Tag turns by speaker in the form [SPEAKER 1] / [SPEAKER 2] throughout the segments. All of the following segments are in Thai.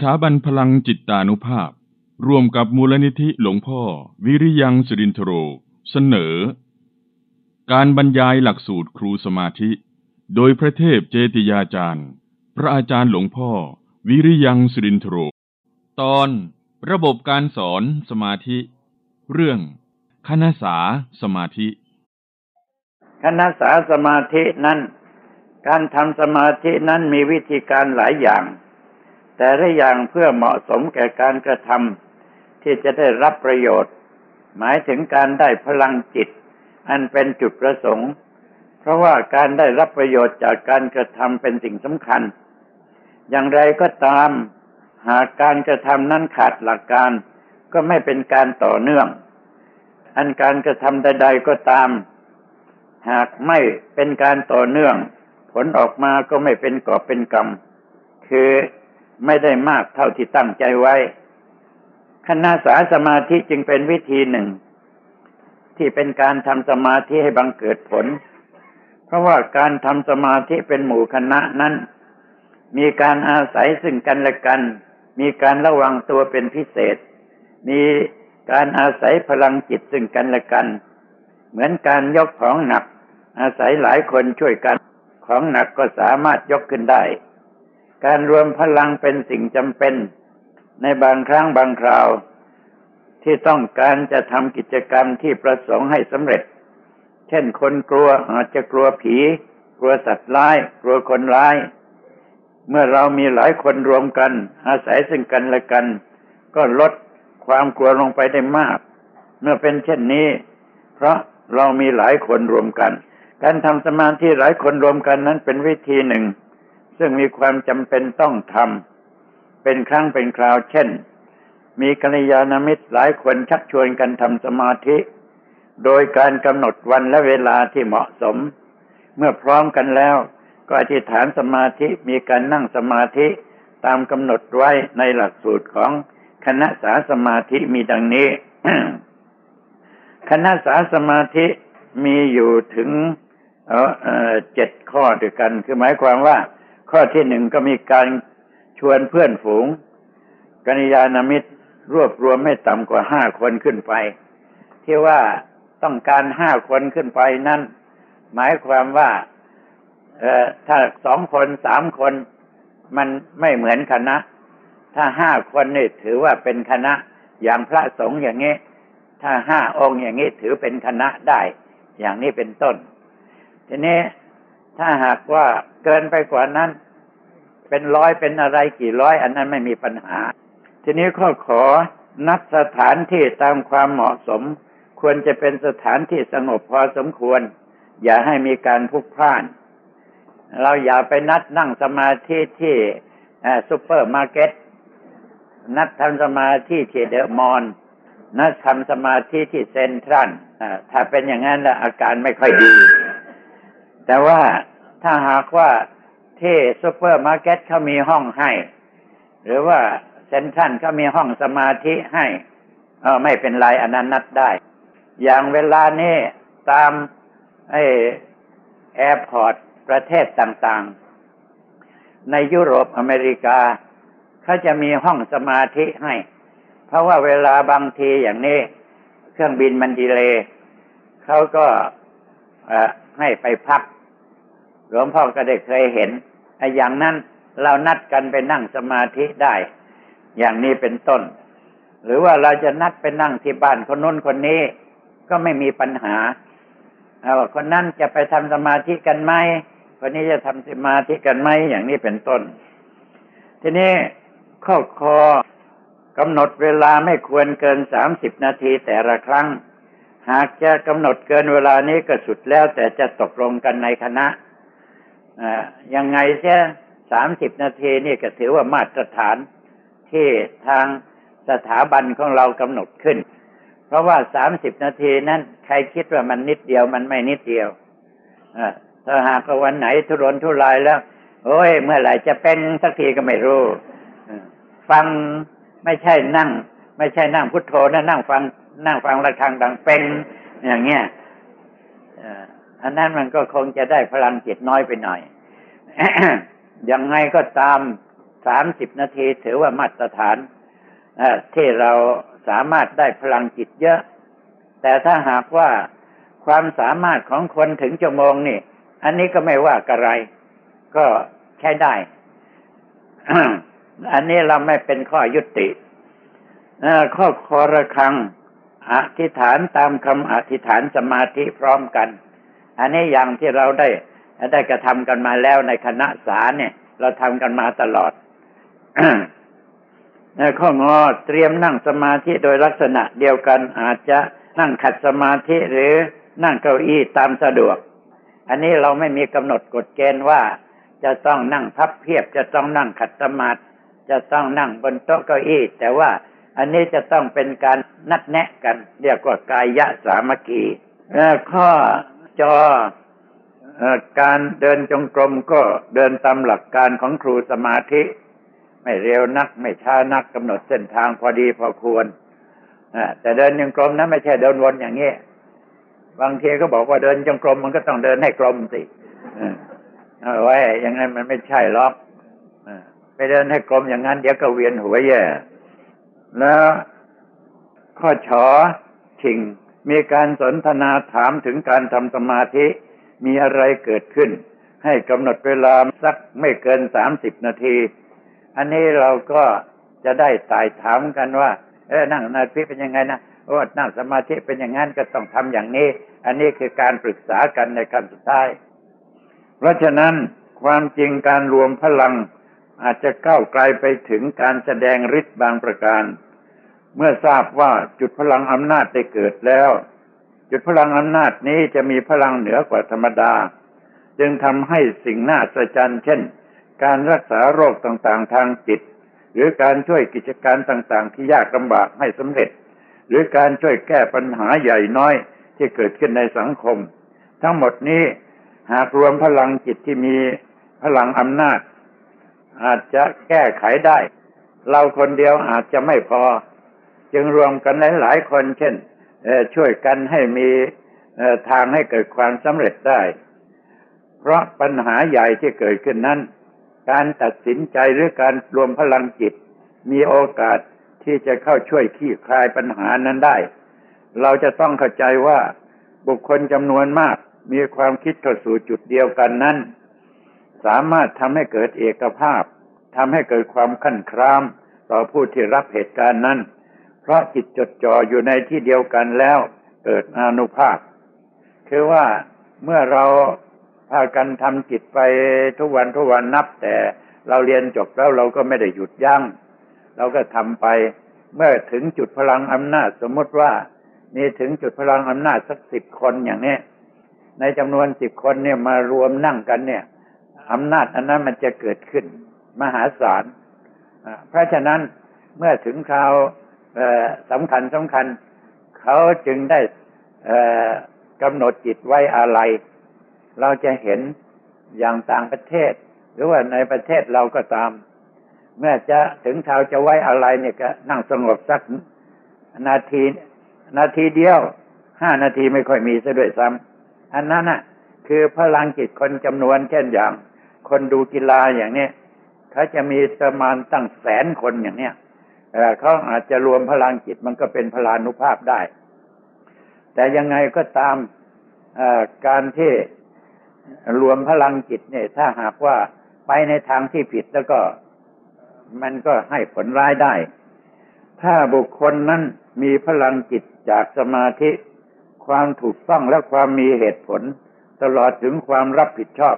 [SPEAKER 1] สถาบันพลังจิตตานุภาพ ร่วมกับมูลนิธิหลวงพ่อ วิริยังสุรินทโร เสนอ การบรรยายหลักสูตรครูสมาธิ โดยพระเทพเจติยาจารย์ พระอาจารย์หลวงพ่อ วิริยังสุรินทโร ตอนระบบการสอนสมาธิ เรื่องคณสาสมาธิ
[SPEAKER 2] คณสาสมาธินั้น การทำสมาธินั้นมีวิธีการหลายอย่าง แต่ละอย่างเพื่อเหมาะสมแก่การกระทำที่จะได้รับประโยชน์ หมายถึงการได้พลังจิต อันเป็นจุดประสงค์ เพราะว่าการได้รับประโยชน์จากการกระทำเป็นสิ่งสำคัญ อย่างไรก็ตาม หากการกระทำนั้นขาดหลักการ ก็ไม่เป็นการต่อเนื่อง อันการกระทำใด ๆก็ตาม หากไม่เป็นการต่อเนื่อง ผลออกมาก็ไม่เป็นกอบเป็นกรรม คือ ไม่ได้มากเท่าที่ตั้งใจไว้ คณะสาสมาธิจึงเป็นวิธีหนึ่ง ที่เป็นการทำสมาธิให้บังเกิดผล เพราะว่าการทำสมาธิเป็นหมู่คณะนั้น มีการอาศัยซึ่งกันและกัน มีการระวังตัวเป็นพิเศษ มีการอาศัยพลังจิตซึ่งกันและกัน เหมือนการยกของหนัก อาศัยหลายคนช่วยกัน ของหนักก็สามารถยกขึ้นได้ การรวมพลังเป็นสิ่งจำเป็น ในบางครั้งบางคราว ที่ต้องการจะทำกิจกรรมที่ประสงค์ให้สำเร็จ เช่นคนกลัวอาจจะกลัวผี กลัวสัตว์ร้าย กลัวคนร้าย เมื่อเรามีหลายคนรวมกัน อาศัยซึ่งกันและกัน ก็ลดความกลัวลงไปได้มาก เมื่อเป็นเช่นนี้ เพราะเรามีหลายคนรวมกัน การทำสมาธิหลายคนรวมกันนั้นเป็นวิธีหนึ่ง ซึ่งมีความจำเป็นต้องทำเป็นครั้งเป็นคราว เช่น มีกัลยาณมิตรหลายคนชักชวนกันทำสมาธิ โดยการกำหนดวันและเวลาที่เหมาะสม เมื่อพร้อมกันแล้ว ก็อธิษฐานสมาธิมีการนั่งสมาธิตามกำหนดไว้ในหลักสูตรของคณะสาสมาธิมีดังนี้ คณะสาสมาธิมีอยู่ถึงเจ็ดข้อด้วยกัน คือหมายความว่า ข้อที่หนึ่งก็มีการชวนเพื่อนฝูงกัญญาณมิตรรวบรวมให้ต่ำกว่าห้าคนขึ้นไป ที่ว่าต้องการห้าคนขึ้นไปนั้นหมายความว่าถ้าสองคนสามคนมันไม่เหมือนคณะ ถ้าห้าคนนี่ถือว่าเป็นคณะ อย่างพระสงฆ์อย่างนี้ ถ้าห้าองค์อย่างนี้ถือเป็นคณะได้ อย่างนี้เป็นต้น ทีนี้ ถ้าหากว่าเกินไปกว่านั้น เป็นร้อยเป็นอะไรกี่ร้อย อันนั้นไม่มีปัญหา ทีนี้ข้อขอนัดสถานที่ตามความเหมาะสม ควรจะเป็นสถานที่สงบพอสมควร อย่าให้มีการพุกพล่าน เราอย่าไปนัดนั่งสมาธิที่ซูเปอร์มาร์เก็ตนัดทำสมาธิที่เดอะมอลล์นัดทำสมาธิที่เซ็นทรัลถ้าเป็นอย่างนั้นแล้วอาการไม่ค่อยดี แต่ว่าถ้าหากว่าที่ซูเปอร์มาร์เก็ตเขามีห้องให้ หรือว่าเซ็นทรัลเขามีห้องสมาธิให้เออไม่เป็นไรอันนั้นนัดได้ อย่างเวลานี้ตามไอ airport ประเทศต่างๆ ในยุโรปอเมริกาเขาจะมีห้องสมาธิให้ เพราะว่าเวลาบางทีอย่างนี้ เครื่องบินมัน delay เขาก็ให้ไปพัก หลวงพ่อก็ได้เคยเห็นไอ้อย่างนั้นเรานัดกันไปนั่งสมาธิได้ อย่างนี้เป็นต้น หรือว่าเราจะนัดไปนั่งที่บ้านคนนู้นคนนี้ก็ไม่มีปัญหาเอาคนนั้นจะไปทำสมาธิกันไหมคนนี้จะทำสมาธิกันไหมอย่างนี้เป็นต้น ทีนี้ข้อคอกำหนดเวลาไม่ควรเกินสามสิบนาทีแต่ละครั้ง หากจะกำหนดเกินเวลานี้ก็สุดแล้วแต่จะตกลงกันในคณะ ยังไงเสียสามสิบนาทีนี่ก็ถือว่ามาตรฐานที่ทางสถาบันของเรากำหนดขึ้น เพราะว่าสามสิบนาทีนั้น ใครคิดว่ามันนิดเดียวมันไม่นิดเดียวถ้าหากวันไหนทุรนทุรายแล้ว โอ้ย เมื่อไหร่จะเป็นสักทีก็ไม่รู้ ฟังไม่ใช่นั่ง ไม่ใช่นั่งพุทโธนะนั่งฟังนั่งฟังระฆังดังเป็นอย่างเงี้ย อันนั้นมันก็คงจะได้พลังจิตน้อยไปหน่อย ยังไงก็ตามสามสิบนาทีถือว่ามาตรฐานที่เราสามารถได้พลังจิตเยอะ แต่ถ้าหากว่าความสามารถของคนถึงชั่วโมงนี่ อันนี้ก็ไม่ว่ากระไร ก็ใช้ได้ อันนี้เราไม่เป็นข้อยุติข้อคอระคัง อธิษฐานตามคำอธิษฐานสมาธิพร้อมกัน อันนี้อย่างที่เราได้ได้กระทำกันมาแล้วในคณะสาเนี่ย เราทำกันมาตลอดข้องอเตรียมนั่งสมาธิโดยลักษณะเดียวกันอาจจะนั่งขัดสมาธิหรือนั่งเก้าอี้ตามสะดวก อันนี้เราไม่มีกำหนดกฎเกณฑ์ว่าจะต้องนั่งพับเพียบ จะต้องนั่งขัดสมาธิจะต้องนั่งบนโต๊ะเก้าอี้ แต่ว่าอันนี้จะต้องเป็นการนัดแนะกัน เรียกว่ากายะสามัคคีข้อ จอการเดินจงกรมก็เดินตามหลักการของครูสมาธิ ไม่เร็วนัก ไม่ช้านักกำหนดเส้นทางพอดีพอควรแต่เดินจงกรมนั้นไม่ใช่เดินวนอย่างนี้บางทีก็บอกว่าเดินจงกรมมันก็ต้องเดินให้กลมสิเอาไว้อย่างนั้นมันไม่ใช่หรอกไปเดินให้กลมอย่างนั้นเดี๋ยวก็เวียนหัวแย่ แล้วข้อชอชิง มีการสนทนาถามถึงการทำสมาธิ มีอะไรเกิดขึ้น ให้กำหนดเวลาสักไม่เกินสามสิบนาที อันนี้เราก็จะได้ตายถามกันว่า เออนั่งนาทีเป็นยังไงนะโอ้นั่งสมาธิเป็นอย่างนั้นก็ต้องทำอย่างนี้ อันนี้คือการปรึกษากันในขั้นสุดท้าย เพราะฉะนั้นความจริงการรวมพลังอาจจะก้าวไกลไปถึงการแสดงฤทธิ์บางประการ เมื่อทราบว่าจุดพลังอำนาจได้เกิดแล้ว จุดพลังอำนาจนี้จะมีพลังเหนือกว่าธรรมดา จึงทำให้สิ่งน่าสะใจเช่น การรักษาโรคต่างๆทางจิต หรือการช่วยกิจการต่างๆ ที่ยากลำบากให้สำเร็จ หรือการช่วยแก้ปัญหาใหญ่น้อยที่เกิดขึ้นในสังคม ทั้งหมดนี้หากรวมพลังจิตที่มีพลังอำนาจ อาจจะแก้ไขได้ เราคนเดียวอาจจะไม่พอ จึงรวมกันหลายๆคนเช่นช่วยกันให้มีทางให้เกิดความสำเร็จได้ เพราะปัญหาใหญ่ที่เกิดขึ้นนั้น การตัดสินใจหรือการรวมพลังจิต มีโอกาสที่จะเข้าช่วยขี้คลายปัญหานั้นได้ เราจะต้องเข้าใจว่าบุคคลจำนวนมากมีความคิดเข้าสู่จุดเดียวกันนั้น สามารถทำให้เกิดเอกภาพทำให้เกิดความขั้นคราม ต่อผู้ที่รับเหตุการณ์นั้น เพราะจิตจดจ่ออยู่ในที่เดียวกันแล้วเกิดอนุภาพ คือว่าเมื่อเราพากันทำจิตไปทุกวันทุกวันนับ แต่เราเรียนจบแล้วเราก็ไม่ได้หยุดยัง้งเราก็ทำไป เมื่อถึงจุดพลังอำนาจ สมมติว่ามีถึงจุดพลังอำนาจสักสิบคนอย่างนี้ในจำนวนสิบคนเนี่ยมารวมนั่งกันเนี่ยอำนาจอันนั้นมันจะเกิดขึ้น มหาศาลเพราะฉะนั้นเมื่อถึงคราว สำคัญสำคัญ เขาจึงได้กำหนดจิตไว้อะไร เราจะเห็นอย่างต่างประเทศ หรือว่าในประเทศเราก็ตาม เมื่อจะถึงคราจะไว้อะไรเนี่ยก็นั่งสงบสักนาทีนาทีเดียวห้านาทีไม่ค่อยมีซะด้วยซ้ำอันนั้นน่ะ คือพลังจิตคนจำนวนเช่นอย่าง คนดูกีฬาอย่างนี้เขาจะมีประมาณตั้งแสนคนอย่างเนี้ย เขาอาจจะรวมพลังจิตมันก็เป็นพลานุภาพได้ แต่ยังไงก็ตามการที่รวมพลังจิตเนี่ย ถ้าหากว่าไปในทางที่ผิดแล้วก็มันก็ให้ผลร้ายได้ ถ้าบุคคลนั้นมีพลังจิตจากสมาธิ ความถูกต้องและความมีเหตุผล ตลอดถึงความรับผิดชอบ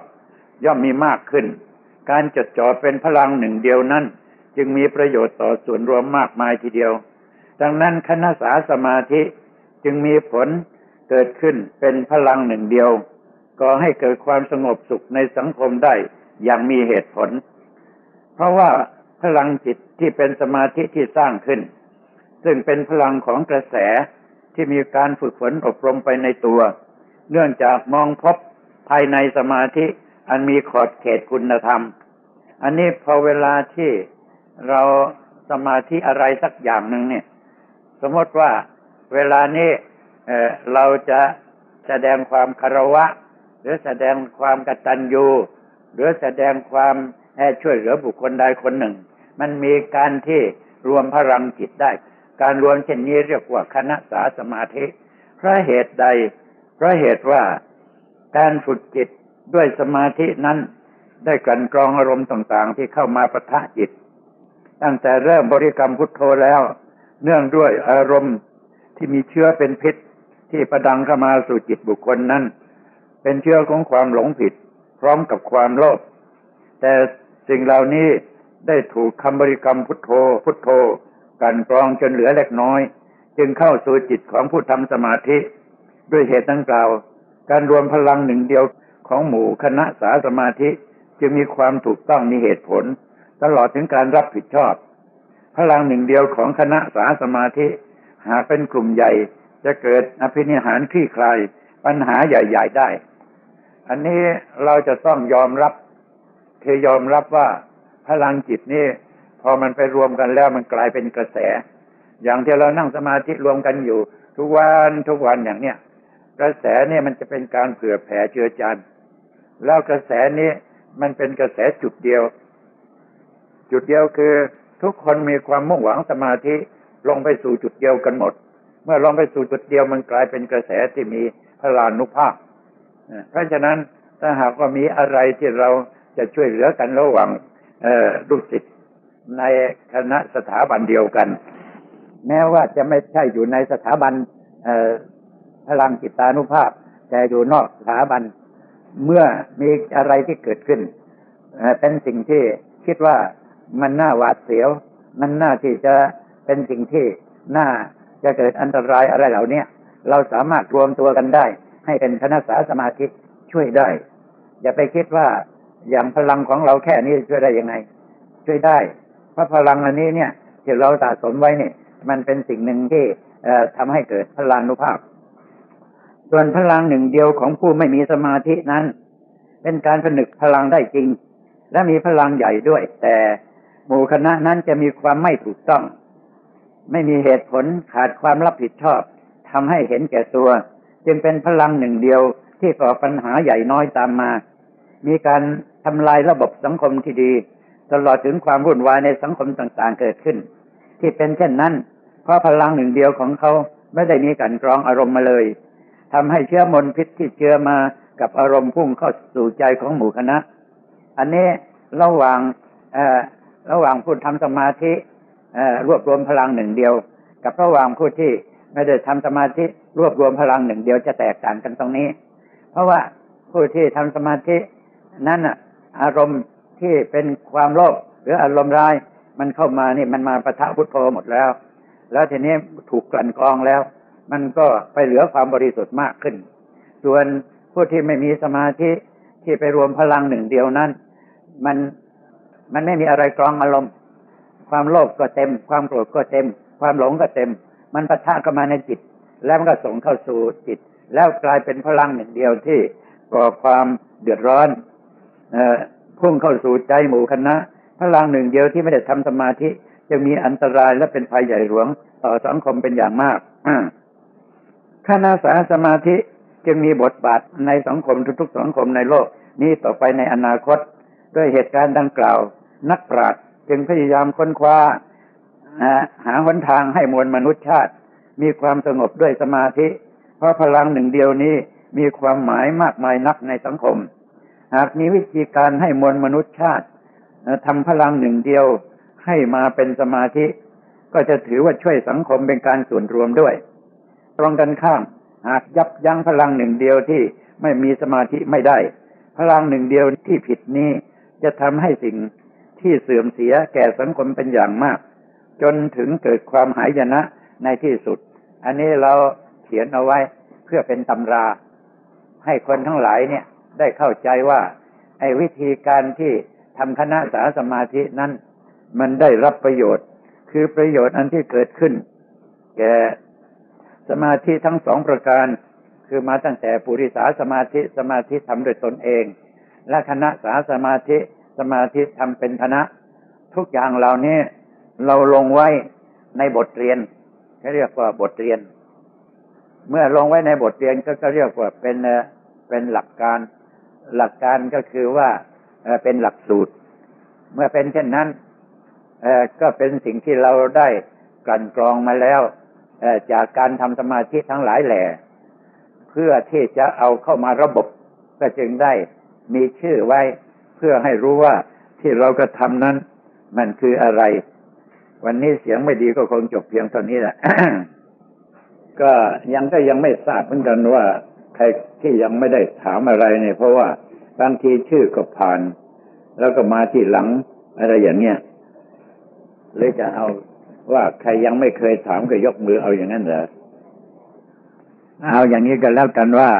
[SPEAKER 2] ย่อมมีมากขึ้น การจดจ่อเป็นพลังหนึ่งเดียวนั้น จึงมีประโยชน์ต่อส่วนรวมมากมายทีเดียว ดังนั้นคณะสาสมาธิจึงมีผลเกิดขึ้นเป็นพลังหนึ่งเดียวก็ให้เกิดความสงบสุขในสังคมได้อย่างมีเหตุผล เพราะว่าพลังจิตที่เป็นสมาธิที่สร้างขึ้น ซึ่งเป็นพลังของกระแสที่มีการฝึกฝนอบรมไปในตัว เนื่องจากมองพบภายในสมาธิอันมีขอบเขตคุณธรรม อันนี้พอเวลาที่ เราสมาธิอะไรสักอย่างหนึ่งเนี่ย สมมติว่าเวลานี้เเราจะแสดงความคารวะ หรือแสดงความกตัญญูหรือแสดงความช่วยเหลือบุคคลใดคนหนึ่ง มันมีการที่รวมพลังจิตได้ การรวมเช่นนี้เรียกว่าคณะสาสมาธิเพราะเหตุใด เพราะเหตุว่าการฝึกจิตด้วยสมาธินั้นได้กันกรองอารมณ์ต่างๆ ที่เข้ามาประทะจิต ตั้งแต่เริ่มบริกรรมพุทโธแล้ว เนื่องด้วยอารมณ์ที่มีเชื้อเป็นพิษที่ประดังเข้ามาสู่จิตบุคคลนั้น เป็นเชื้อของความหลงผิด พร้อมกับความโลภแต่สิ่งเหล่านี้ได้ถูกคำบริกรรมพุทโธ พุทโธกันกรองจนเหลือเล็กน้อย จึงเข้าสู่จิตของผู้ทำสมาธิ ด้วยเหตุดังกล่าว การรวมพลังหนึ่งเดียวของหมู่คณะสาสมาธิ จึงมีความถูกต้องมีเหตุผล ตลอดถึงการรับผิดชอบ พลังหนึ่งเดียวของคณะสาสมาธิ หากเป็นกลุ่มใหญ่ จะเกิดอภินิหารคลี่คลายปัญหาใหญ่ ๆได้ อันนี้เราจะต้องยอมรับคือยอมรับว่าพลังจิตนี่พอมันไปรวมกันแล้วมันกลายเป็นกระแส อย่างที่เรานั่งสมาธิรวมกันอยู่ ทุกวันทุกวันอย่างเนี้ยกระแสเนี่ยมันจะเป็นการเผื่อแผ่เชื้อจานแล้วกระแสนี้มันเป็นกระแสจุดเดียว จุดเดียวคือทุกคนมีความมุ่งหวังสมาธิลงไปสู่จุดเดียวกันหมด เมื่อลงไปสู่จุดเดียวมันกลายเป็นกระแสที่มีพลานุภาพเพราะฉะนั้นถ้าหากว่ามีอะไรที่เราจะช่วยเหลือกันระหว่างลูกศิษย์ในคณะสถาบันเดียวกัน แม้ว่าจะไม่ใช่อยู่ในสถาบันพลังจิตานุภาพ แต่อยู่นอกสถาบันเมื่อมีอะไรที่เกิดขึ้น เป็นสิ่งที่คิดว่า มันน่าหวาดเสียว มันน่าที่จะเป็นสิ่งที่น่าจะเกิดอันตรายอะไรเหล่านี้เราสามารถรวมตัวกันได้ ให้เป็นคณะสาสมาธิช่วยได้ อย่าไปคิดว่าอย่างพลังของเราแค่นี้ช่วยได้ยังไง ช่วยได้ เพราะพลังอันนี้เนี่ยที่เราสะสมไว้เนี่ย มันเป็นสิ่งหนึ่งที่ทำให้เกิดพลานุภาพ ส่วนพลังหนึ่งเดียวของผู้ไม่มีสมาธินั้น เป็นการผนึกพลังได้จริง และมีพลังใหญ่ด้วย แต่ หมู่คณะนั้นจะมีความไม่ถูกต้อง ไม่มีเหตุผลขาดความรับผิดชอบทำให้เห็นแก่ตัว จึงเป็นพลังหนึ่งเดียวที่ก่อปัญหาใหญ่น้อยตามมา มีการทำลายระบบสังคมที่ดี ตลอดถึงความวุ่นวายในสังคมต่างๆเกิดขึ้น ที่เป็นเช่นนั้น เพราะพลังหนึ่งเดียวของเขาไม่ได้มีการกรองอารมณ์มาเลยทำให้เชื้อมลพิษที่เชื้อมากับอารมณ์พุ่งเข้าสู่ใจของหมู่คณะ อันนี้ระหว่าง ระหว่างผู้ทำสมาธิรวบรวมพลังหนึ่งเดียว กับระหว่างผู้ที่ไม่ได้ทำสมาธิรวบรวมพลังหนึ่งเดียวจะแตกต่างกันตรงนี้ เพราะว่าผู้ที่ทำสมาธินั้นอารมณ์ที่เป็นความโลภหรืออารมณ์ร้ายมันเข้ามานี่มันมาประทะพุทโธหมดแล้ว แล้วทีนี้ถูกกลั่นกรองแล้ว มันก็ไปเหลือความบริสุทธิ์มากขึ้น ส่วนผู้ที่ไม่มีสมาธิที่ไปรวมพลังหนึ่งเดียวนั้น มัน มันไม่มีอะไรกรองอารมณ์ ความโลภก็เต็ม ความโกรธก็เต็ม ความหลงก็เต็ม มันประทะเข้ามาในจิต แล้วมันก็ส่งเข้าสู่จิต แล้วกลายเป็นพลังหนึ่งเดียวที่ก่อความเดือดร้อนอพุ่งเข้าสู่ใจหมู่คณะพลังหนึ่งเดียวที่ไม่ได้ทำสมาธิจะมีอันตรายและเป็นภัยใหญ่หลวงต่อสังคมเป็นอย่างมากคณะสาสมาธิจึงมีบทบาทในสังคมทุกๆสังคมในโลก นี้ต่อไปในอนาคต ด้วยเหตุการณ์ดังกล่าว นักปราชญ์จึงพยายามค้นคว้าหาหนทางให้มวลมนุษยชาติ มีความสงบด้วยสมาธิ เพราะพลังหนึ่งเดียวนี้มีความหมายมากมายนักในสังคม หากมีวิธีการให้มวลมนุษยชาติทำพลังหนึ่งเดียวให้มาเป็นสมาธิ ก็จะถือว่าช่วยสังคมเป็นการส่วนรวมด้วย ตรงกันข้าม หากยับยั้งพลังหนึ่งเดียวที่ไม่มีสมาธิไม่ได้ พลังหนึ่งเดียวที่ผิดนี้จะทำให้สิ่ง ที่เสื่อมเสียแก่สังคมเป็นอย่างมาก จนถึงเกิดความหายนะในที่สุด อันนี้เราเขียนเอาไว้เพื่อเป็นตำรา ให้คนทั้งหลายเนี่ยได้เข้าใจว่าไอ้วิธีการที่ทำคณะสาสมาธินั้น มันได้รับประโยชน์ คือประโยชน์อันที่เกิดขึ้น แก่สมาธิทั้งสองประการ คือมาตั้งแต่ปุริสาสมาธิสมาธิทำโดยตนเอง และคณะสาสมาธิ สมาธิทำเป็นคณะ ทุกอย่างเหล่านี้เราลงไว้ในบทเรียนเขาเรียกว่าบทเรียน เมื่อลงไว้ในบทเรียนก็เรียกว่าเป็นเป็นหลักการ หลักการก็คือว่าเป็นหลักสูตร เมื่อเป็นเช่นนั้นก็เป็นสิ่งที่เราได้กลั่นกรองมาแล้วจากการทำสมาธิทั้งหลายแหล่ เพื่อที่จะเอาเข้ามาระบบ ก็จึงได้มีชื่อไว้ พื่อให้รู้ว่าที่เรากระทำนั้น มันคืออะไร วันนี้เสียงไม่ดีก็คงจบเพียงเท่านี้แหละก็ยังก็ยังไม่ทราบเหมือนกันว่า ใครที่ยังไม่ได้ถามอะไรเนี่ย เพราะว่าบางทีชื่อก็ผ่าน แล้วก็มาที่หลังอะไรอย่างเงี้ยเลยจะเอาว่าใครยังไม่เคยถามก็ยกมือเอาอย่างนั้นเหรอเอาอย่างนี้กันแล้วกันว่า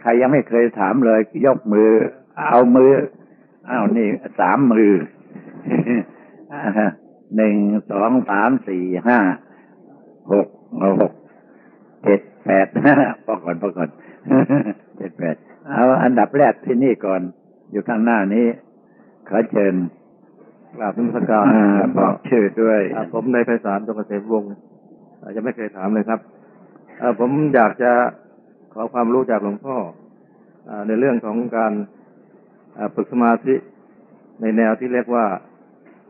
[SPEAKER 2] ใครยังไม่เคยถามเลย ยกมือ เอามือ อ้าวนี่สามมือหนึ่งสองสามสี่ห้าหกหกเจ็ดแปดพอก่อนพอก่อนเจ็ดแปดเอาอันดับแรกที่นี่ก่อน อยู่ข้างหน้านี้ขอเชิญ
[SPEAKER 3] กราบนมัสการ
[SPEAKER 2] บอกชื่อด้วย
[SPEAKER 3] ผมในไพศาลตงเกษมวงศ์จะไม่เคยถามเลยครับผมอยากจะขอความรู้จากหลวงพ่อในเรื่องของการ ฝึกสมาธิในแนวที่เรียกว่า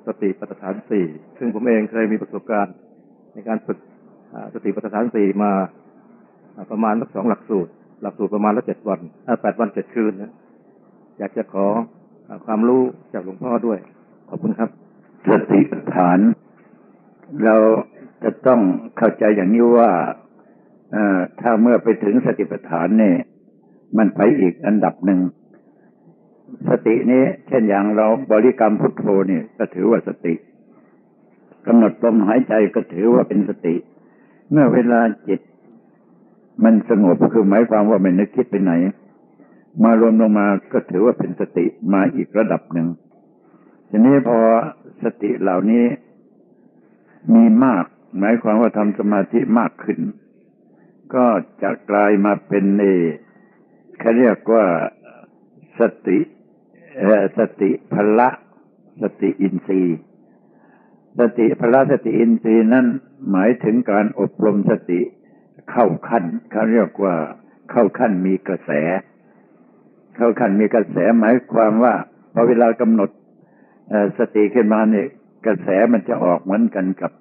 [SPEAKER 3] สติปัฏฐานสี่ซึ่งผมเองเคยมีประสบการณ์ ในการฝึกสติปัฏฐานสี่มาประมาณสักสองหลักสูตร หลักสูตรประมาณละเจ็ดวันแปดวันเจ็ดคืนนะอยากจะขอความรู้จากหลวงพ่อด้วย ขอบคุณครับ
[SPEAKER 2] สติปัฏฐาน เราจะต้องเข้าใจอย่างนี้ว่าถ้าเมื่อไปถึงสติปัฏฐานเนี่ย มันไปอีกอันดับหนึ่ง สตินี้ เช่นอย่างเราบริกรรมพุทโธนี่ก็ถือว่าสติกำหนดลมหายใจก็ถือว่าเป็นสติ เมื่อเวลาจิต มันสงบก็คือหมายความว่าไม่นึกคิดไปไหน มารวมลงมาก็ถือว่าเป็นสติมาอีกระดับหนึ่งทีนี้พอสติเหล่านี้มีมาก หมายความว่าทำสมาธิมากขึ้น ก็จะกลายมาเป็นเอเขาเรียกว่าสติ สติพละสติอินทรีย์สติพละสติอินทรีย์นั้นหมายถึงการอบรมสติเข้าขั้นเขาเรียกว่าเข้าขั้นมีกระแส เข้าขั้นมีกระแสหมายความว่าพอเวลากำหนดสติขึ้นมาเนี่ยกระแสมันจะออกเหมือนกันกับ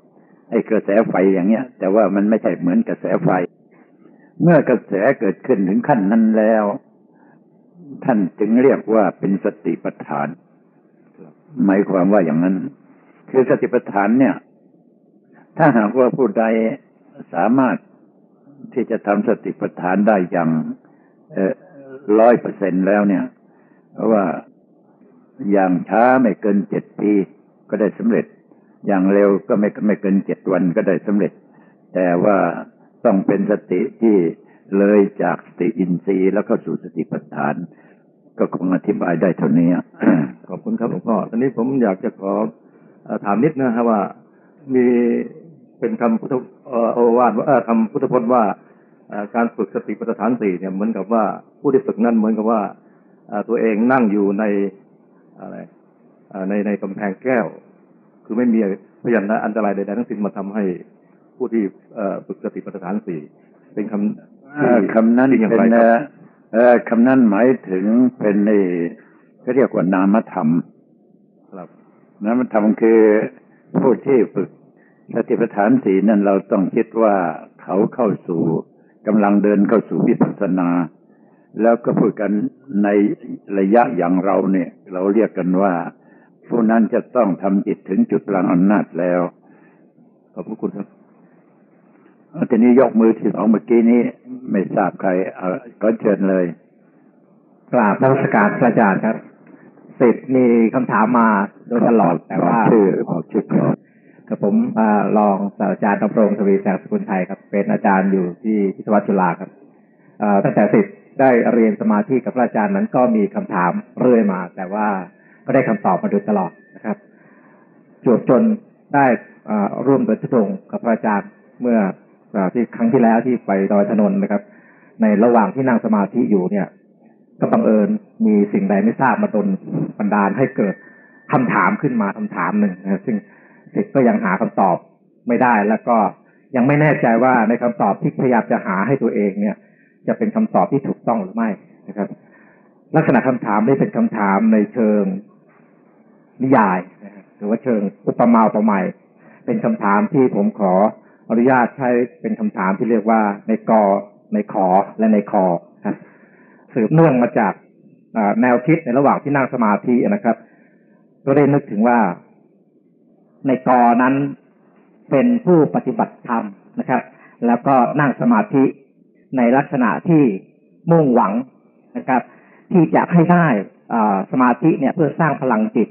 [SPEAKER 2] ไอ้กระแสไฟอย่างเงี้ย แต่ว่ามันไม่ใช่เหมือนกระแสไฟ เมื่อกระแสเกิดขึ้นถึงขั้นนั้นแล้ว ท่านจึงเรียกว่าเป็นสติปัฏฐานหมายความว่าอย่างนั้น คือสติปัฏฐานเนี่ย ถ้าหากว่าผู้ใดสามารถที่จะทำสติปัฏฐานได้อย่างร้อยเปอร์เซ็นแล้วเนี่ย เพราะว่าอย่างช้าไม่เกินเจ็ดปีก็ได้สำเร็จ อย่างเร็วก็ไม่ไม่เกินเจ็ดวันก็ได้สำเร็จ แต่ว่าต้องเป็นสติที่ เลยจากสติอินทรีย์แล้วก็สู่สติปัฏฐาน ก็คงอธิบายได้เท่านี้
[SPEAKER 3] ขอบคุณครับหลวงพ่อตอนนี้ผมอยากจะขอถามนิดนะครับว่ามีเป็นคำพุทธโอวาทว่าคำพุทธพจน์ว่าการฝึกสติปัฏฐานสี่เนี่ยเหมือนกับว่าผู้ที่ฝึกนั้นเหมือนกับว่าตัวเองนั่งอยู่ในอะไรในในกำแพงแก้ว คือไม่มีพยันนะอันตรายใดๆทั้งสิ้นมาทำให้ผู้ที่ฝึกสติปัฏฐานสี่เป็นคำ
[SPEAKER 2] คำนั้นเป็นคำนั้นหมายถึงเป็นในก็เรียกว่านามธรรม
[SPEAKER 3] ครับ
[SPEAKER 2] นามธรรมคือผู้ที่ฝึกสติปัฏฐานสี่นั่นเราต้องคิดว่าเขาเข้าสู่กำลังเดินเข้าสู่วิปัสสนา แล้วก็พูดกันในระยะอย่างเราเนี่ย เราเรียกกันว่า ผู้นั้นจะต้องทำจิตถึงจุดพลังอำนาจแล้ว
[SPEAKER 3] ขอบคุณครับ
[SPEAKER 2] ทีนี้ยกมือที่สองเมื่อกี้นี้ ไม่ทราบใครก็เชิญเลย
[SPEAKER 4] กราบนักสการพระอาจารย์ครับสิทธิ์มีคำถามมาโดยตลอดแต่ว่า
[SPEAKER 2] ชื่อบอกชื่อก่อน
[SPEAKER 4] กับผมรองศาสตราจารย์ดำรงทวีแสงสกุลไทยครับ เป็นอาจารย์อยู่ที่พิทวัชจุฬาครับตั้งแต่สิทธิ์ได้เรียนสมาธิกับพระอาจารย์นั้นก็มีคำถามเรื่อยมา แต่ว่าก็ได้คำตอบมาโดยตลอดนะครับจวบจนได้ร่วมเดินทุดงกับพระอาจารย์เมื่อ ที่ครั้งที่แล้วที่ไปดอยถนนนะครับ ในระหว่างที่นั่งสมาธิอยู่เนี่ย ก็บังเอิญมีสิ่งใดไม่ทราบมาดนบันดาลให้เกิดคำถามขึ้นมาคำถามหนึ่งนะซึ่งเด็กก็ยังหาคำตอบไม่ได้แล้วก็ยังไม่แน่ใจว่าในคำตอบที่พยายามจะหาให้ตัวเองเนี่ย จะเป็นคำตอบที่ถูกต้องหรือไม่นะครับ ลักษณะคำถามนี้เป็นคำถามในเชิงนิยายหรือว่าเชิงอุปมาอุปไมยเป็นคำถามที่ผมขอ อนุญาตใช้เป็นคำถามที่เรียกว่าในกอในขอและในคอครับสืบเนื่องมาจากแนวคิดในระหว่างที่นั่งสมาธินะครับ ก็ได้นึกถึงว่าในกอนั้นเป็นผู้ปฏิบัติธรรมนะครับ แล้วก็นั่งสมาธิในลักษณะที่มุ่งหวังนะครับ ที่จะให้ได้สมาธิเนี่ยเพื่อสร้างพลังจิต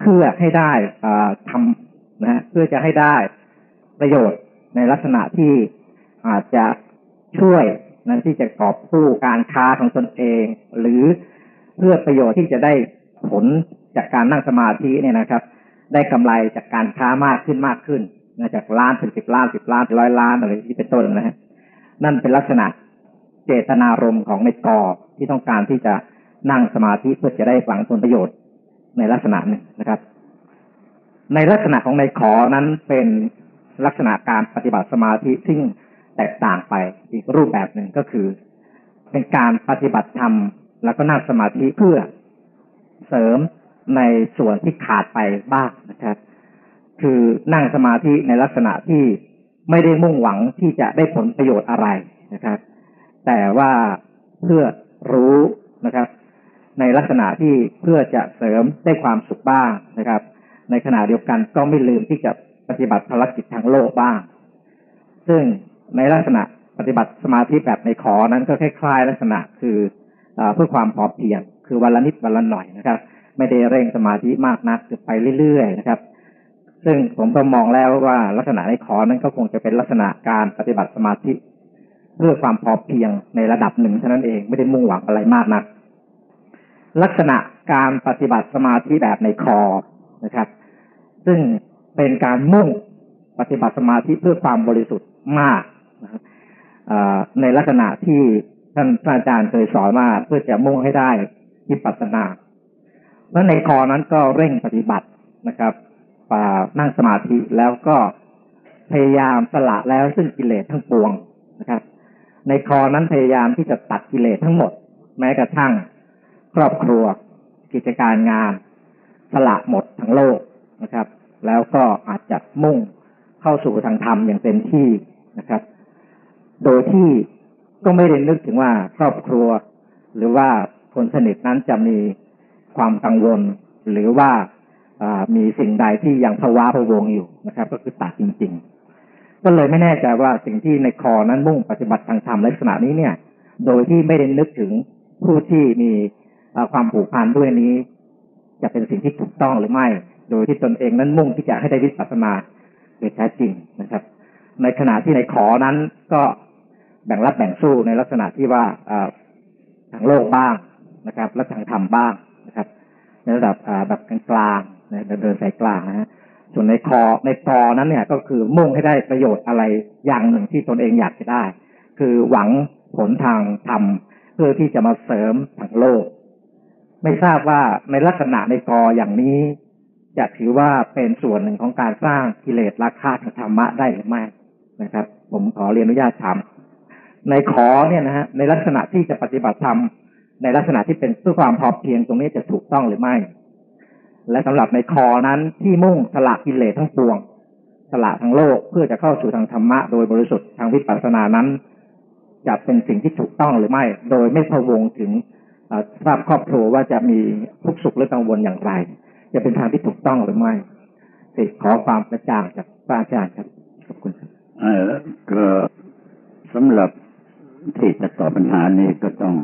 [SPEAKER 4] เพื่อให้ได้ทำนะเพื่อจะให้ได้ ประโยชน์ในลักษณะที่อาจจะช่วยนั้นที่จะกอบผู้การค้าของตนเอง หรือเพื่อประโยชน์ที่จะได้ผลจากการนั่งสมาธิเนี่ยนะครับ ได้กำไรจากการค้ามากขึ้นมากขึ้นนะจากล้านถึงสิบล้านสิบล้านร้อยล้านอะไรที่เป็นต้นนะฮะนั่นเป็นลักษณะเจตนารมณ์ของในกอที่ต้องการที่จะนั่งสมาธิเพื่อจะได้ฝังผลประโยชน์ในลักษณะหนึ่งนะครับ ในลักษณะของในขอนั้นเป็น ลักษณะการปฏิบัติสมาธิซึ่งแตกต่างไปอีกรูปแบบหนึ่งก็คือ เป็นการปฏิบัติธรรมแล้วก็นั่งสมาธิเพื่อเสริมในส่วนที่ขาดไปบ้างนะครับ คือนั่งสมาธิในลักษณะที่ไม่ได้มุ่งหวังที่จะได้ผลประโยชน์อะไรนะครับ แต่ว่าเพื่อรู้นะครับ ในลักษณะที่เพื่อจะเสริมได้ความสุขบ้างนะครับ ในขณะเดียวกันก็ไม่ลืมที่จะ ปฏิบัติภารกิจทางโลกบ้าง ซึ่งในลักษณะปฏิบัติสมาธิแบบในขอนั้นก็คล้ายๆ ลักษณะคืออเพื่อความพอเพียงคือวันละนิดวันละหน่อยนะครับ ไม่ได้เร่งสมาธิมากนักไปเรื่อยๆนะครับ ซึ่งผมก็มองแล้วว่าลักษณะในขอนั้นก็คงจะเป็นลักษณะการปฏิบัติสมาธิเพื่อความพอเพียงในระดับหนึ่งเท่านั้นเองไม่ได้มุ่งหวังอะไรมากนัก ลักษณะการปฏิบัติสมาธิแบบในคอนะครับ ซึ่ง เป็นการมุ่งปฏิบัติสมาธิเพื่อความบริสุทธิ์มากในลักษณะที่ท่านอาจารย์เคยสอนว่าเพื่อจะมุ่งให้ได้ที่ปัสนาแล้วในคอนั้นก็เร่งปฏิบัตินะครับนั่งสมาธิแล้วก็พยายามสละแล้วซึ่งกิเลสทั้งปวงนะครับ ในคอนั้นพยายามที่จะตัดกิเลสทั้งหมด แม้กระทั่งครอบครัว กิจการงาน สละหมดทั้งโลกนะครับ แล้วก็อาจจะมุ่งเข้าสู่ทางธรรมอย่างเต็มที่นะครับ โดยที่ก็ไม่ได้นึกถึงว่าครอบครัว หรือว่าคนสนิทนั้นจะมีความกังวล หรือว่ามีสิ่งใดที่ยังภาวะพะวงอยู่นะครับ ก็คือตัดจริง ๆ ก็เลยไม่แน่ใจว่าสิ่งที่ในคอนั้นมุ่งปฏิบัติทางธรรมลักษณะนี้เนี่ย โดยที่ไม่ได้นึกถึงผู้ที่มีความผูกพันด้วยนี้ จะเป็นสิ่งที่ถูกต้องหรือไม่ โดยที่ตนเองนั้นมุ่งที่จะให้ได้วิปัสสนาโดยแท้จริงนะครับ ในขณะที่ในขอนั้นก็แบ่งรับแบ่งสู้ในลักษณะที่ว่าทางโลกบ้างนะครับ และทางธรรมบ้างนะครับ ในระดับแบบกลางๆนเดินสายกลางนะฮะส่วนในคอในคอนั้นเนี่ยก็คือมุ่งให้ได้ประโยชน์อะไรอย่างหนึ่งที่ตนเองอยากจะได้ คือหวังผลทางธรรมเพื่อที่จะมาเสริมทางโลก ไม่ทราบว่าในลักษณะในกออย่างนี้ จะถือว่าเป็นส่วนหนึ่งของการสร้างกิเลสราคาทางธรรมะได้หรือไม่นะครับ ผมขอเรียนอนุญาตถามในขอเนี่ยนะฮะในลักษณะที่จะปฏิบัติธรรมในลักษณะที่เป็นเพื่อความพอเพียงตรงนี้จะถูกต้องหรือไม่ และสำหรับในคอนั้นที่มุ่งสละกิเลสทั้งปวง สละทั้งโลกเพื่อจะเข้าสู่ทางธรรมะโดยบริสุทธิ์ทางวิปัสสนานั้น จะเป็นสิ่งที่ถูกต้องหรือไม่ โดยไม่พะวงถึงทราบครอบครัวว่าจะมีทุกสุขหรือกังวลอย่างไร จะเป็นทางที่ถูกต้องหรือไม่สิขอความกระจ่างจากพระอาจารย์ครับขอบคุณครับ
[SPEAKER 2] เออก็สำหรับที่จะตอบปัญหานี้ก็ต้อง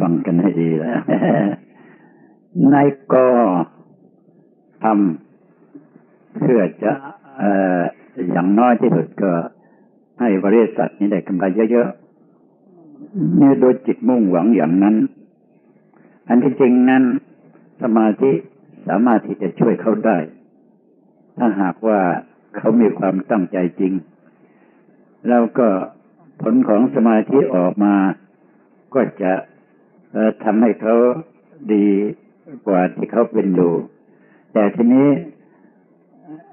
[SPEAKER 2] ฟังกันให้ดีแล้วนายก็ทำเพื่อจะเอ่ออย่างน้อยที่สุดก็ให้บริษัทนี้ได้กำไรเยอะๆนี่โดยจิตมุ่งหวังอย่างนั้น อันที่จริงนั้น สมาธิสามารถที่จะช่วยเขาได้ ถ้าหากว่าเขามีความตั้งใจจริง แล้วก็ผลของสมาธิออกมาก็จะทำให้เขาดีกว่าที่เขาเป็นอยู่ แต่ทีนี้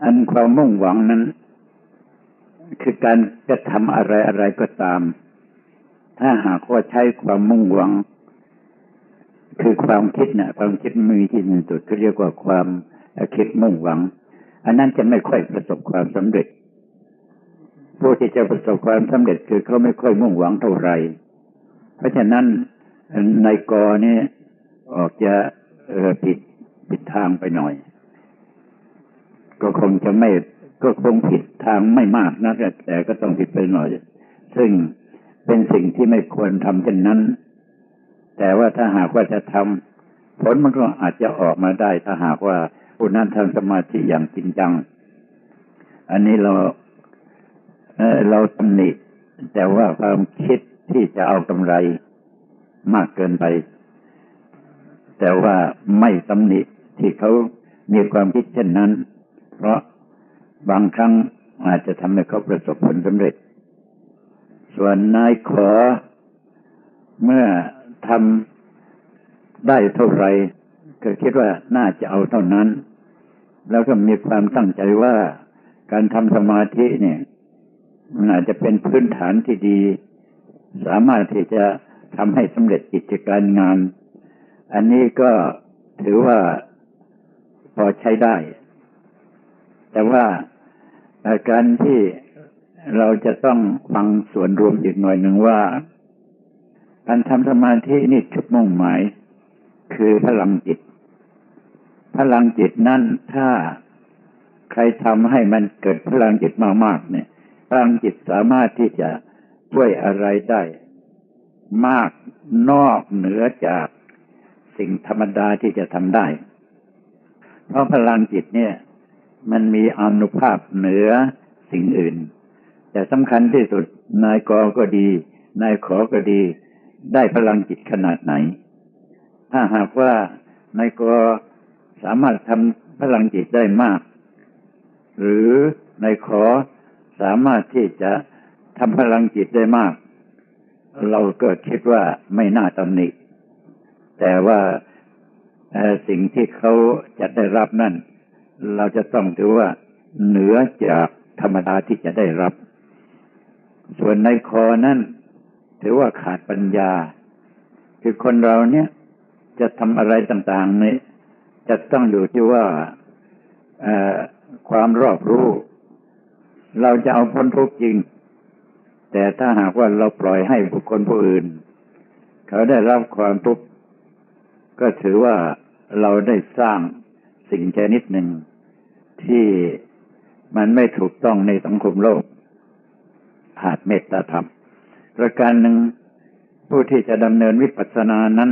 [SPEAKER 2] อันความมุ่งหวังนั้น คือการจะทำอะไรอะไรก็ตาม ถ้าหากว่าใช้ความมุ่งหวัง คือความคิดนะความคิดมีที่สิ้นสุดก็เรียกว่าความคิดมุ่งหวัง อันนั้นจะไม่ค่อยประสบความสำเร็จ ผู้ที่จะประสบความสำเร็จคือเขาไม่ค่อยมุ่งหวังเท่าไหร่เพราะฉะนั้นในกอนี่ออกจะออผิดผิดทางไปหน่อย ก็คงจะไม่ก็คงผิดทางไม่มากนะแต่ก็ต้องผิดไปหน่อย ซึ่งเป็นสิ่งที่ไม่ควรทำเช่นนั้น แต่ว่าถ้าหากว่าจะทำผลมันก็อาจจะออกมาได้ ถ้าหากว่าผู้นั้นทำสมาธิอย่างจริงจัง อันนี้เราเเราตำหนิแต่ว่าความคิดที่จะเอากำไรมากเกินไป แต่ว่าไม่ตำหนิที่เขามีความคิดเช่นนั้น เพราะบางครั้งอาจจะทำให้เขาประสบผลสำเร็จ ส่วนนายขอเมื่อ ทำได้เท่าไรก็คิดว่าน่าจะเอาเท่านั้น แล้วก็มีความตั้งใจว่าการทำสมาธิเนี่ยมันอาจจะเป็นพื้นฐานที่ดี สามารถที่จะทำให้สำเร็จกิจการงาน อันนี้ก็ถือว่าพอใช้ได้ แต่ว่าการที่เราจะต้องฟังส่วนรวมอีกหน่อยหนึ่งว่า การทำสมาธินี่จุดมุ่งหมาย คือพลังจิต พลังจิตนั้นถ้าใครทำให้มันเกิดพลังจิตมากๆเนี่ย พลังจิตสามารถที่จะช่วยอะไรได้ มากนอกเหนือจากสิ่งธรรมดาที่จะทำได้ เพราะพลังจิตเนี่ย มันมีอนุภาพเหนือสิ่งอื่น แต่สำคัญที่สุดนายกอก็ดี นายขอก็ดี ได้พลังจิตขนาดไหน ถ้าหากว่านายกสามารถทำพลังจิตได้มาก หรือนายขอสามารถที่จะทำพลังจิตได้มาก เราก็คิดว่าไม่น่าตำหนิ แต่ว่าสิ่งที่เขาจะได้รับนั่น เราจะต้องถือว่าเหนือจากธรรมดาที่จะได้รับ ส่วนในคอนั่น ถือว่าขาดปัญญา คือคนเราเนี่ยจะทำอะไรต่างๆนี่จะต้องอยู่ที่ว่าความรอบรู้ เราจะเอาพ้นทุกข์จริง แต่ถ้าหากว่าเราปล่อยให้บุคคลผู้อื่น เขาได้รับความทุกข์ก็ถือว่าเราได้สร้างสิ่งชนิดหนึ่ง ที่มันไม่ถูกต้องในสังคมโลกขาดเมตตาธรรม ประการหนึ่งผู้ที่จะดำเนินวิปัสสนานั้น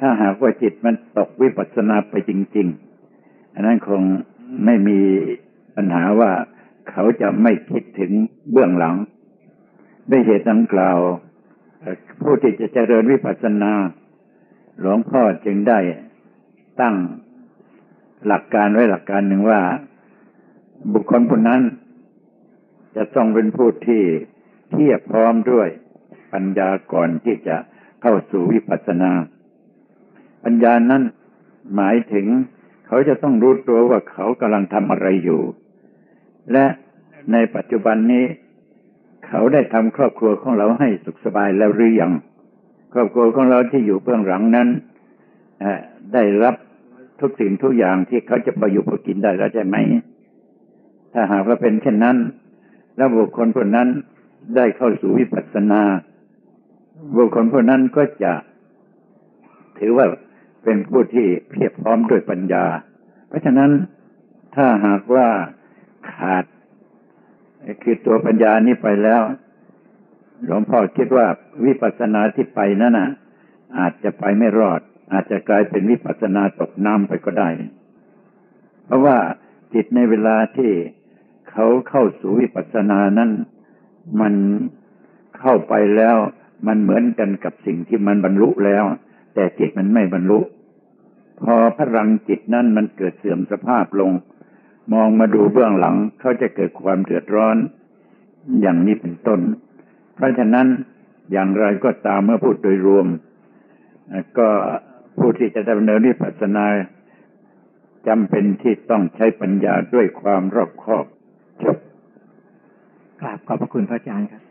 [SPEAKER 2] ถ้าหากว่าจิตมันตกวิปัสสนาไปจริง ๆ อันนั้นคงไม่มีปัญหาว่าเขาจะไม่คิดถึงเบื้องหลังด้วยเหตุดังกล่าว ผู้ที่จะเจริญวิปัสสนา หลวงพ่อจึงได้ตั้งหลักการไว้หลักการหนึ่งว่า บุคคลผู้นั้น จะต้องเป็นผู้ที่ เทียบพร้อมด้วย ปัญญาก่อนที่จะเข้าสู่วิปัสสนา ปัญญานั้นหมายถึง เขาจะต้องรู้ตัวว่าเขากำลังทำอะไรอยู่ และในปัจจุบันนี้ เขาได้ทำครอบครัวของเราให้สุขสบายแล้วหรือยังครอบครัวของเราที่อยู่เบื้องหลังนั้นได้รับทุกสิ่งทุกอย่างที่เขาจะประยุกต์กินได้แล้วใช่ไหม ถ้าหากว่าเป็นเช่นนั้น แล้วบุคคลคนนั้น ได้เข้าสู่วิปัสสนา บุคคลคนนั้นก็จะถือว่าเป็นผู้ที่เพียบพร้อมด้วยปัญญา เพราะฉะนั้นถ้าหากว่าขาดคือตัวปัญญานี้ไปแล้ว หลวงพ่อคิดว่าวิปัสสนาที่ไปนั่นน่ะ อาจจะไปไม่รอด อาจจะกลายเป็นวิปัสสนาตกน้ำไปก็ได้ เพราะว่าจิตในเวลาที่เขาเข้าสู่วิปัสสนานั้น มันเข้าไปแล้ว มันเหมือนกันกับสิ่งที่มันบรรลุแล้ว แต่จิตมันไม่บรรลุ พอพลังจิตนั้นมันเกิดเสื่อมสภาพลง มองมาดูเบื้องหลังเขาจะเกิดความเดือดร้อน อย่างนี้เป็นต้น เพราะฉะนั้นอย่างไรก็ตามเมื่อพูดโดยรวม ก็ผู้ที่จะดำเนินวิปัสสนาจำเป็นที่ต้องใช้ปัญญาด้วยความรอบคอบจบ
[SPEAKER 4] กราบขอบพระคุณพระอาจารย์ครับ